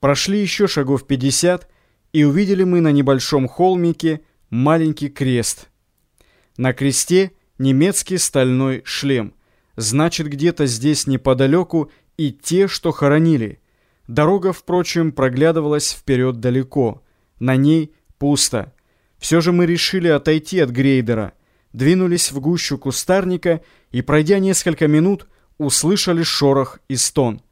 Прошли еще шагов пятьдесят, и увидели мы на небольшом холмике маленький крест. На кресте немецкий стальной шлем. Значит, где-то здесь неподалеку и те, что хоронили. Дорога, впрочем, проглядывалась вперед далеко. На ней пусто. Все же мы решили отойти от грейдера. Двинулись в гущу кустарника и, пройдя несколько минут, услышали шорох и стон.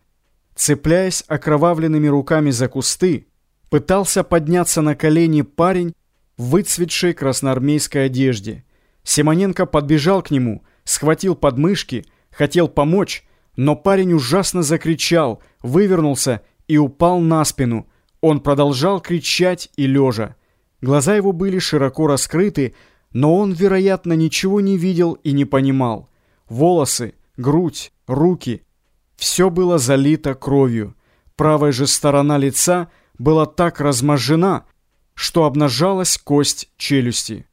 Цепляясь окровавленными руками за кусты, пытался подняться на колени парень в выцветшей красноармейской одежде. Симоненко подбежал к нему, схватил подмышки, хотел помочь, но парень ужасно закричал, вывернулся и упал на спину. Он продолжал кричать и лежа. Глаза его были широко раскрыты, но он, вероятно, ничего не видел и не понимал. Волосы, грудь, руки — все было залито кровью. Правая же сторона лица была так разможжена, что обнажалась кость челюсти.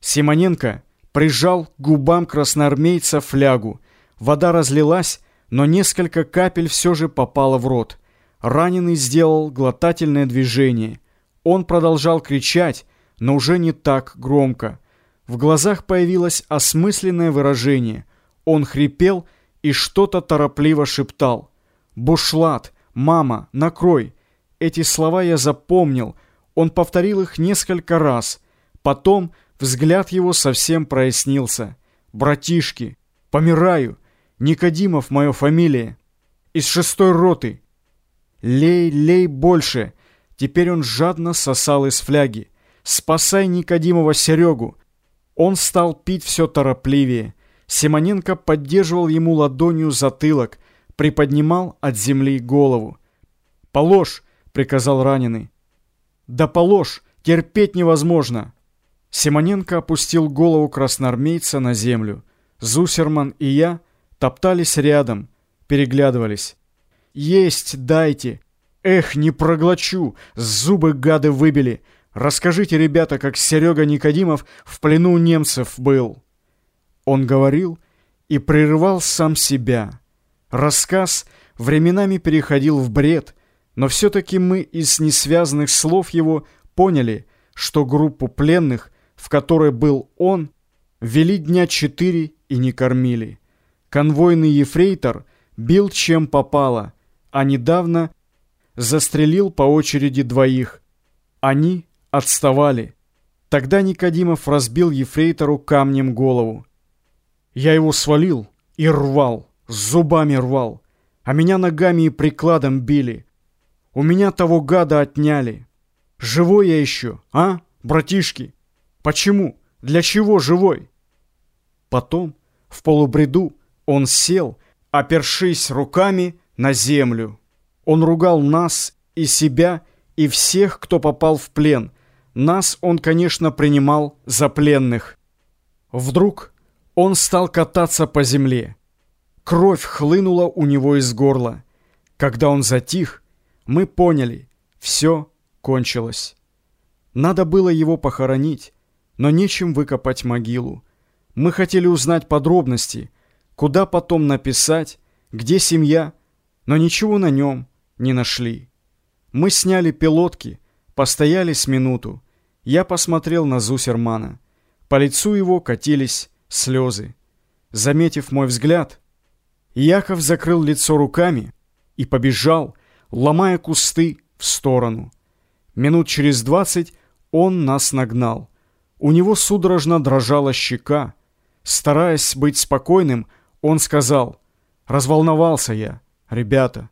Симоненко прижал к губам красноармейца флягу. Вода разлилась, но несколько капель все же попало в рот. Раненый сделал глотательное движение. Он продолжал кричать, но уже не так громко. В глазах появилось осмысленное выражение. Он хрипел и что-то торопливо шептал. «Бушлат! Мама! Накрой!» Эти слова я запомнил. Он повторил их несколько раз. Потом взгляд его совсем прояснился. «Братишки! Помираю! Никодимов моя фамилия! Из шестой роты!» «Лей, лей больше!» Теперь он жадно сосал из фляги. «Спасай Никодимова Серегу!» Он стал пить все торопливее. Симоненко поддерживал ему ладонью затылок, приподнимал от земли голову. «Положь!» — приказал раненый. «Да положь! Терпеть невозможно!» Симоненко опустил голову красноармейца на землю. Зусерман и я топтались рядом, переглядывались. «Есть дайте!» «Эх, не проглочу! Зубы гады выбили! Расскажите, ребята, как Серега Никодимов в плену немцев был!» Он говорил и прерывал сам себя. Рассказ временами переходил в бред, но все-таки мы из несвязанных слов его поняли, что группу пленных, в которой был он, вели дня четыре и не кормили. Конвойный ефрейтор бил чем попало, а недавно застрелил по очереди двоих. Они отставали. Тогда Никодимов разбил ефрейтору камнем голову. Я его свалил и рвал, зубами рвал, а меня ногами и прикладом били. У меня того гада отняли. Живой я еще, а, братишки? Почему? Для чего живой? Потом, в полубреду, он сел, опершись руками на землю. Он ругал нас и себя, и всех, кто попал в плен. Нас он, конечно, принимал за пленных. Вдруг он стал кататься по земле. Кровь хлынула у него из горла. Когда он затих, мы поняли, все кончилось. Надо было его похоронить, но нечем выкопать могилу. Мы хотели узнать подробности, куда потом написать, где семья, но ничего на нем не нашли. Мы сняли пилотки, постояли с минуту. Я посмотрел на Зусермана. По лицу его катились слезы. Заметив мой взгляд, Яков закрыл лицо руками и побежал, ломая кусты в сторону. Минут через двадцать он нас нагнал. У него судорожно дрожала щека. Стараясь быть спокойным, он сказал, «Разволновался я, ребята».